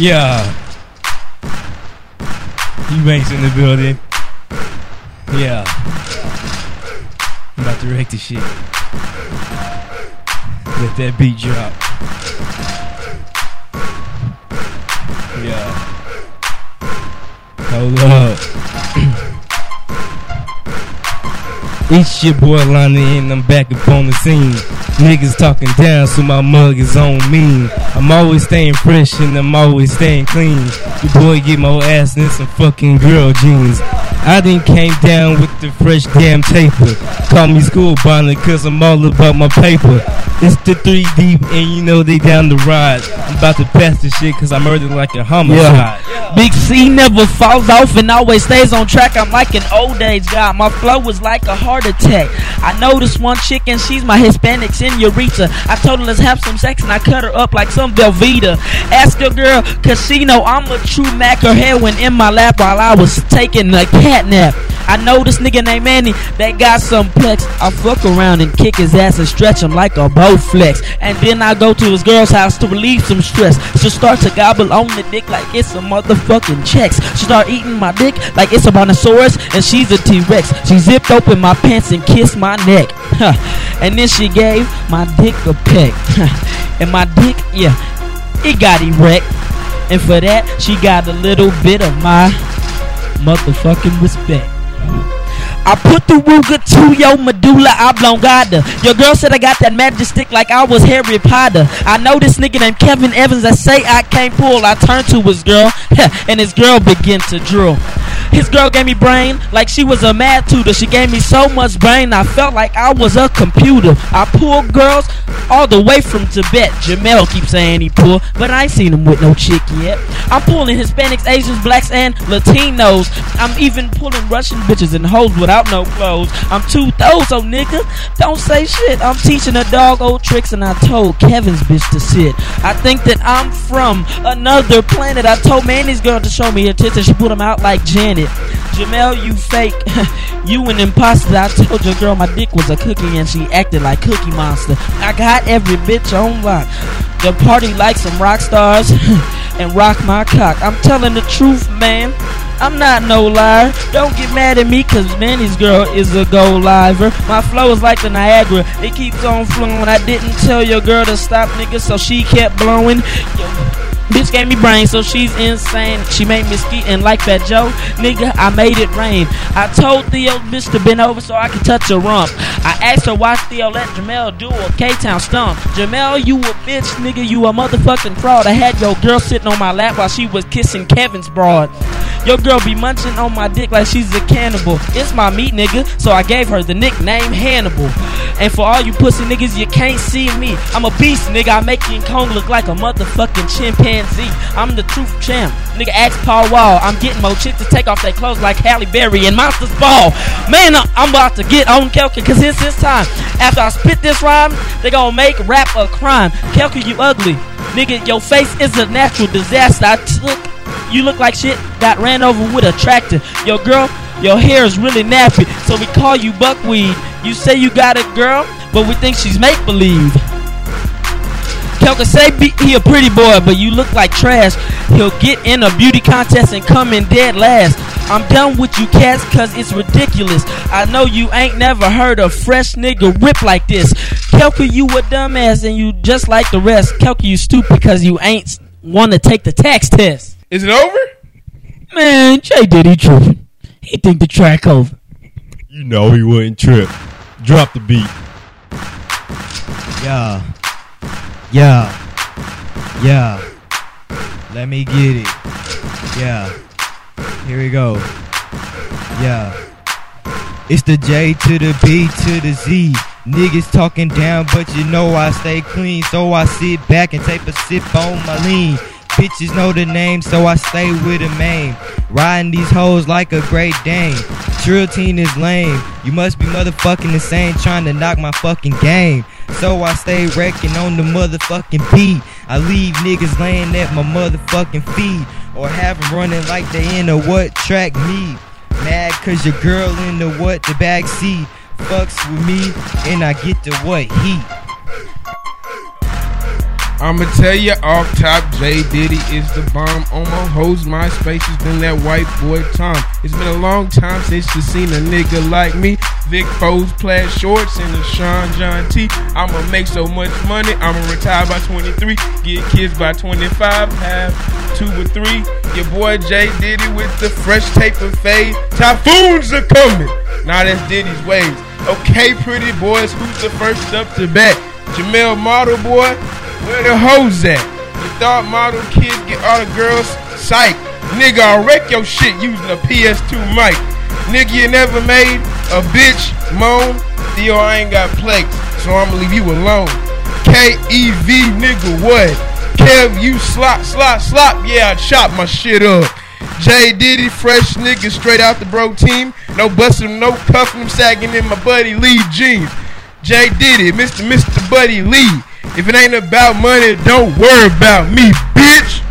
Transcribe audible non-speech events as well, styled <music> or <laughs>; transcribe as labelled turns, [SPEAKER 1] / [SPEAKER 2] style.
[SPEAKER 1] Yeah. You banks in the building. Yeah. I'm about to wreck the shit. Let that beat drop. Yeah. Hold up. It's your boy Lonnie and I'm back up on the scene. Niggas talking down, so my mug is on me. I'm always staying fresh and I'm always staying clean. Your boy get more ass than some fucking girl jeans. I then came down with the fresh damn taper. Call me school bonnet cause I'm all about my paper. It's the 3 deep and you know they down the ride. I'm about to pass this shit cause I murdered like a homicide.
[SPEAKER 2] Big C never falls off and always stays on track. I'm like an old age guy. My flow is like a heart attack. I this one chick and she's my Hispanic senorita. I told her let's have some sex and I cut her up like some Velveeta. Ask your girl, cause she know I'm a true Mac. Her heroin in my lap while I was taking a cat nap. I know this nigga named Manny that got some plex. I fuck around and kick his ass and stretch him like a Bowflex. And then I go to his girl's house to relieve some stress. She start to gobble on the dick like it's a motherfucking checks. She start eating my dick like it's a brontosaurus and she's a T-Rex. She zipped open my pants and kissed my neck. And then she gave my dick a peck. and my dick, yeah, it got erect. And for that, she got a little bit of my motherfucking respect. I put the Ruger to your medulla oblongata. Your girl said I got that magic stick like I was Harry Potter. I know this nigga named Kevin Evans that say I can't pull. I turn to his girl, <laughs> and his girl began to drill. His girl gave me brain like she was a mad tutor. She gave me so much brain, I felt like I was a computer. I pull girls all the way from Tibet. Jamel keeps saying he pull, but I ain't seen him with no chick yet. I'm pulling Hispanics, Asians, blacks, and Latinos. I'm even pulling Russian bitches and hoes without no clothes. I'm too those, so nigga, don't say shit. I'm teaching a dog old tricks, and I told Kevin's bitch to sit. I think that I'm from another planet. I told Manny's girl to show me her tits, and she put them out like Janet. Jamel, you fake. <laughs> you an imposter. I told your girl my dick was a cookie and she acted like Cookie Monster. I got every bitch on lock. The party like some rock stars <laughs> and rock my cock. I'm telling the truth, man. I'm not no liar. Don't get mad at me cause Manny's girl is a gold liver. My flow is like the Niagara. It keeps on flowing. I didn't tell your girl to stop, nigga, so she kept blowing. Yo, Bitch gave me brain, so she's insane. She made me ski and like that Joe, nigga, I made it rain. I told Theo bitch to bend over so I could touch her rump. I asked her why Theo let Jamel do a K-Town stump. Jamel, you a bitch, nigga, you a motherfucking fraud. I had your girl sitting on my lap while she was kissing Kevin's broad. Your girl be munching on my dick like she's a cannibal. It's my meat, nigga, so I gave her the nickname Hannibal. And for all you pussy niggas, you can't see me. I'm a beast, nigga. I make King Kong look like a motherfucking chimpanzee. I'm the truth champ. Nigga, ask Paul Wall. I'm getting more chicks to take off their clothes like Halle Berry and Monsters Ball. Man, I'm about to get on Kelka because it's his time. After I spit this rhyme, they gonna make rap a crime. Kelka, you ugly. Nigga, your face is a natural disaster. I took you look like shit got ran over with a tractor. Your girl, your hair is really nappy, so we call you Buckwheat. You say you got a girl, but we think she's make believe. Kelka say be, he a pretty boy, but you look like trash. He'll get in a beauty contest and come in dead last. I'm done with you cats cause it's ridiculous. I know you ain't never heard a fresh nigga rip like this. Kelka, you a dumbass and you just like the rest. Kelka, you stupid cause you ain't want to take the tax test.
[SPEAKER 3] Is it over?
[SPEAKER 2] Man, Jay Diddy tripping. He think the track over.
[SPEAKER 1] You know he wouldn't trip. Drop the beat.
[SPEAKER 4] Yeah. Yeah. Yeah. Let me get it. Yeah. Here we go. Yeah. It's the J to the B to the Z. Niggas talking down, but you know I stay clean. So I sit back and take a sip on my lean. Bitches know the name, so I stay with a main. Riding these hoes like a great. Trill teen is lame. You must be motherfucking insane trying to knock my fucking game. So I stay wrecking on the motherfucking beat. I leave niggas laying at my motherfucking feet. Or have 'em running like they in a what track meet. Mad cause your girl in the what the back seat. Fucks with me and I get the what heat.
[SPEAKER 3] I'ma tell you off top, J Diddy is the bomb. On my hoes, my space has been that white boy Tom. It's been a long time since you seen a nigga like me. Vic Foes, plaid shorts, and the Sean John T. I'ma make so much money, I'ma retire by 23, get kids by 25, have two or three. Your boy J Diddy with the fresh tape and fade. Typhoons are coming. Now that's Diddy's ways. Okay, pretty boys, who's the first up to bat? Jamel Model Boy, where the hoes at? You thought model kids get all the girls? Psych. Nigga, I'll wreck your shit using a PS2 mic. Nigga, you never made a bitch moan. Theo, I ain't got plates, so I'ma leave you alone. K-E-V, nigga, what? Kev, you slop, slop, slop. Yeah, I chop my shit up. J Diddy, fresh nigga, straight out the bro team. No bustin', no cuffing, sagging in my buddy Lee jeans. J Diddy, Mr. Mr. Buddy Lee. If it ain't about money, don't worry about me, bitch.